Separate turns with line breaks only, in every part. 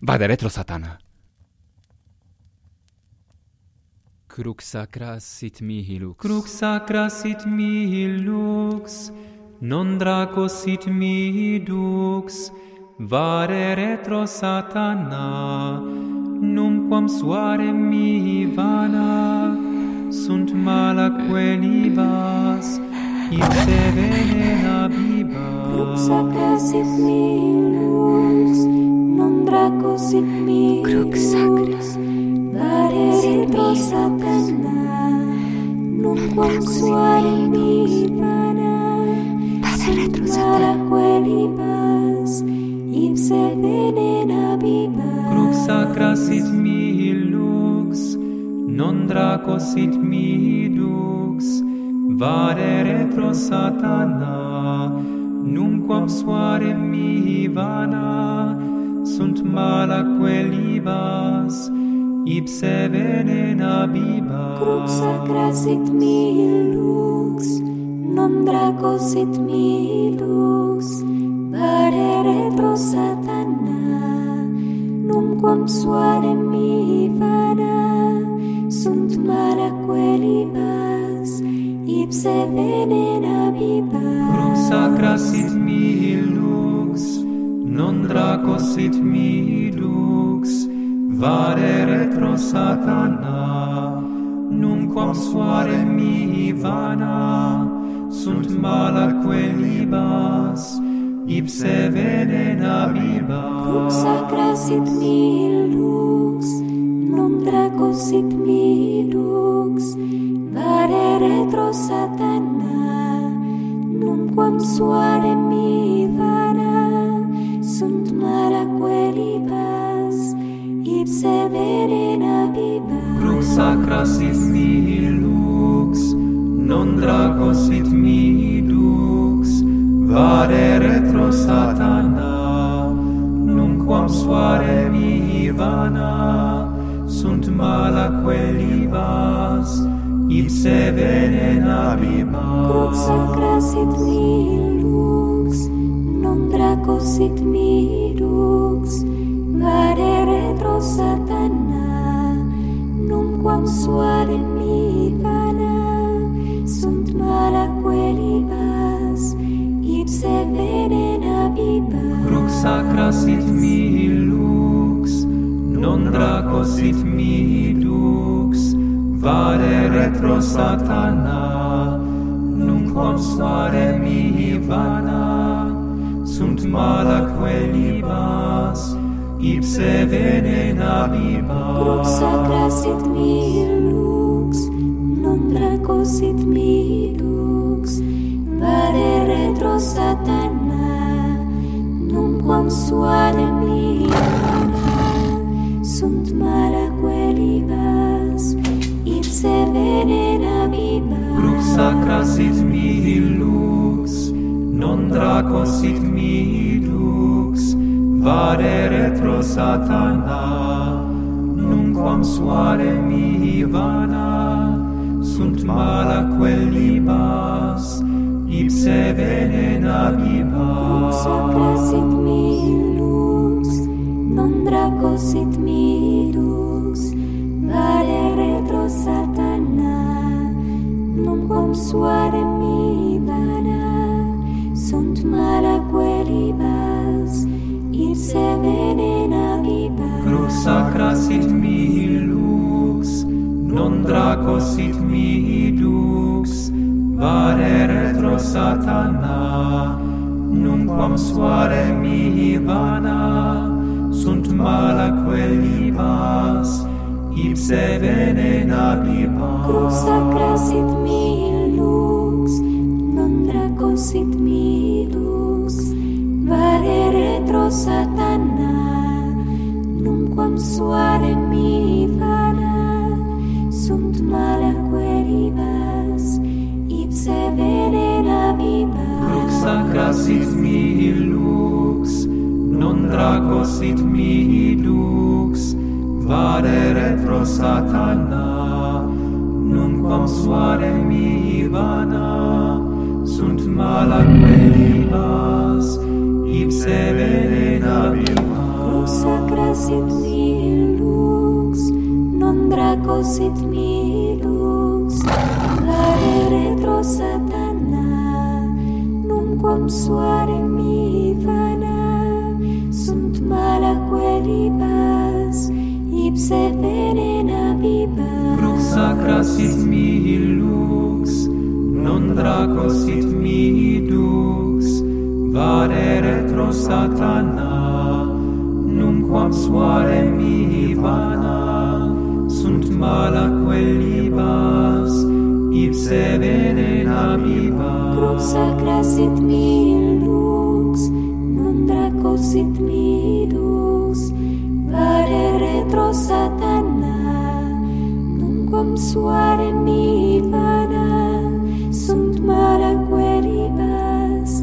Vade retro satana. Crux sacra sit mihi lux. Crux sacra sit mihi lux. Non draco sit mihi dux. Vare retro satana. Numquam suare mihi vana. Sunt mala quenibas. Ipse venena bibas.
Crux sacra sit mihi lux. Bracus in mi
crux sacris
dare retro satana nunquam suari mi vana
dare retro
satana queli vas ipse venena viva
crux sacras sit mi lux non draco sit mi dux. Vare retro satana nunquam suare mi vana malaque libas, ipse venena bibas.
Crux sacra sit mihi lux, non draco sit mihi lux, dare retro satana, num quam suare mihi vana, sunt malaque libas, ipse venena bibas.
Crux sacra sit mihi lux, non draco sit mi dux vare retro satana. Num quam suare mi vana sunt mala quelibas ipse venena viva
cum sacra sit mi lux non draco sit mi dux vare retro satana. Num quam
suare sacra sit mihi lux, non draco sit mihi dux, vade retro satana, nunquam suare mihi vana, sunt mala quelli vas, ipse venenabimas.
Crux sacra sit mihi lux, non draco sit mihi dux,
sit mi lux non draco sit mi dux vade retro satana nunquam suare mi vana sunt mala quelibas, ipse venena bibas
Crux sacra sit mi lux non draco sit mi dux vade retro satana suade plina sunt mala quelibas ipse venena viva
lux sacra sit mihi lux non draco sit mihi dux. Vade retro satana nunquam suare mihi vana sunt mala quellibas, ipse venena bibas
Lux sacra sit lux, non draco sit mi lux, vale retro satana, non quam suare mi vana, sunt mala quellibas, ipse venena bibas
Crux sacra sit mi non draco sit mi dux vare retro satana. Nunquam suare mi vana sunt mala quelli vas ipse venena bibas
crux sacra sit mi lux non draco sit mi lux vare retro satana. Nunquam suare
sit mihi lux, non draco sit mihi dux, vade retro satana, nunquam suare mihi vana, sunt mala quelibas, ipse
venenabimas. Sacra sit mihi lux, non draco sit mihi lux, vare retro satana, quam suare mi vana sunt mala quelibas ipse venena
viva proxacra sit mihi lux non draco sit mihi dux vare retro satana numquam suare mihi vana sunt mala
sit mi lux non draco sit mi lux vare retro satana non quam suare mi vana. Sunt mala queribas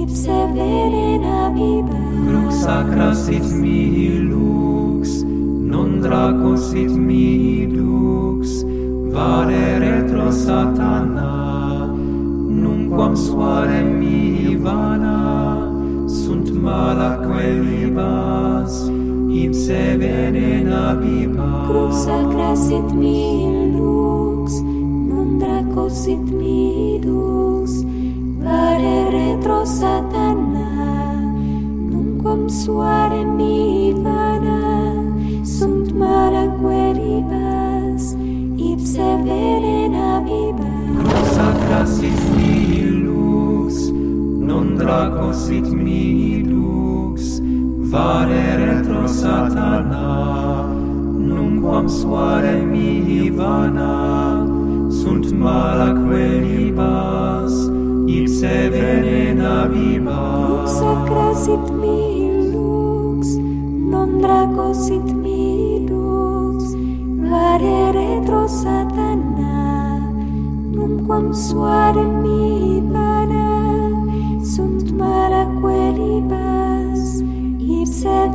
ipse venena viva
Crux sacra sit mi lux non draco sit mi lux vare retro satana malaque libas, im se venena
viva. sacra sit mi lux, non draco sit mi dux, vare retro satana,
nunquam suarem acosit mihi dux vare retro satana, numquam suare mihi vana, sunt mala quelibas ipse venena vivas.
Lux acrasit mihi lux, non dracosit mihi lux, vare retro satana, numquam suare mihi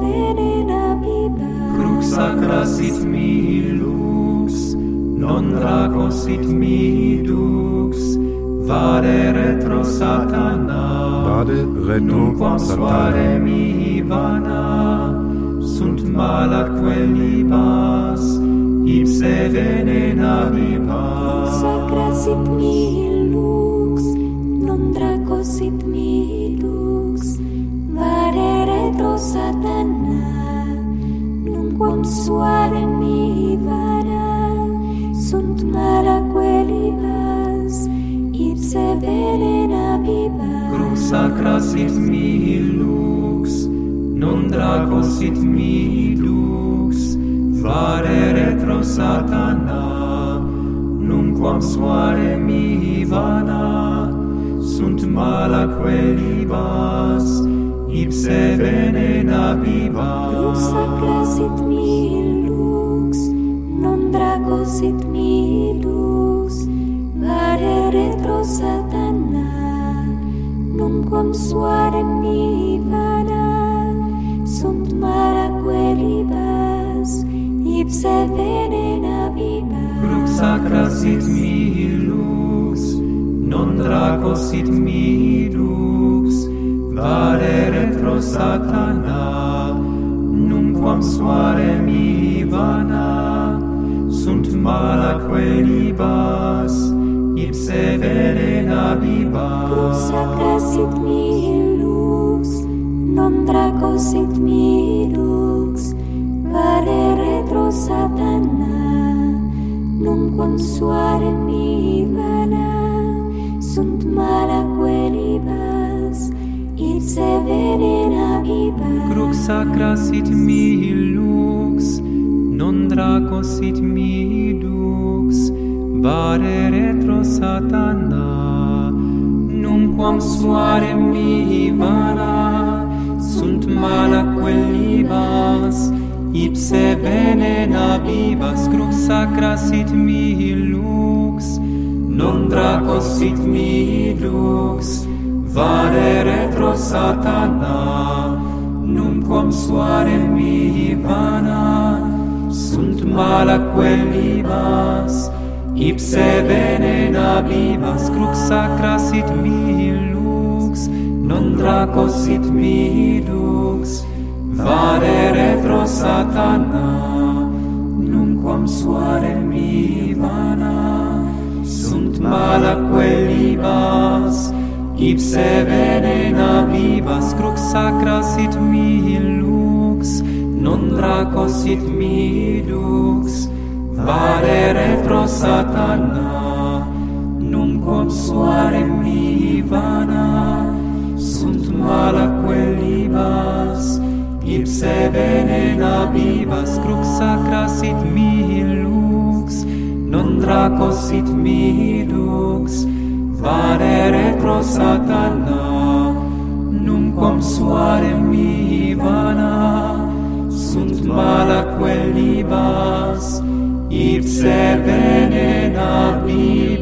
venena pipa
Crux sacra sit mihi lux Non draco sit mihi dux. Vade retro satana
Vade retro
Nunquam suare mihi vana. Sunt mala quelli pas Ipse venena
pipa
Crux
sacra sit mihi lux Non draco sit suare mi vara sunt mara quelibas ipse venena vivas
sacra sit mi lux non draco sit mi lux vare retro satana nunquam suare mi vana sunt mala quelibas ipse venena viva.
Crusacra sit mihi lux, non draco sit mihi lux, vare retro satana, numquam suare mihi vana, sunt mara quelibas ipse venena
viva. Crusacra sit mihi lux, non draco sit mihi lux, vale retro satana numquam suare mi vana sunt mala libas ipse
velena
biba
sacra sit mi lux non draco sit mi lux vale retro satana numquam suare mi severina vipa
crux sacra sit mihi lux non draco sit mihi dux bare retro satana numquam suare mihi vana sunt mala quellibas ipse venena vivas. Crux sacra sit mihi lux non draco sit mihi dux vade retro satana numquam suare mihi vana sunt mala quelli vas ipse venenablivas crux sacra sit mihi lux non draco sit mihi lux. Vade retro satana numquam suare mihi vana sunt mala quelli vas Ipse venena vivas crux sacra sit mihi lux, non draco sit mihi lux. Vare retro satana, num quam suare mihi vana, sunt mala libas, ipse venena vivas crux sacra sit mihi lux, non draco sit mihi lux spare retro satana numquam suare mi vana. Sunt mala quellibas ipse venenabile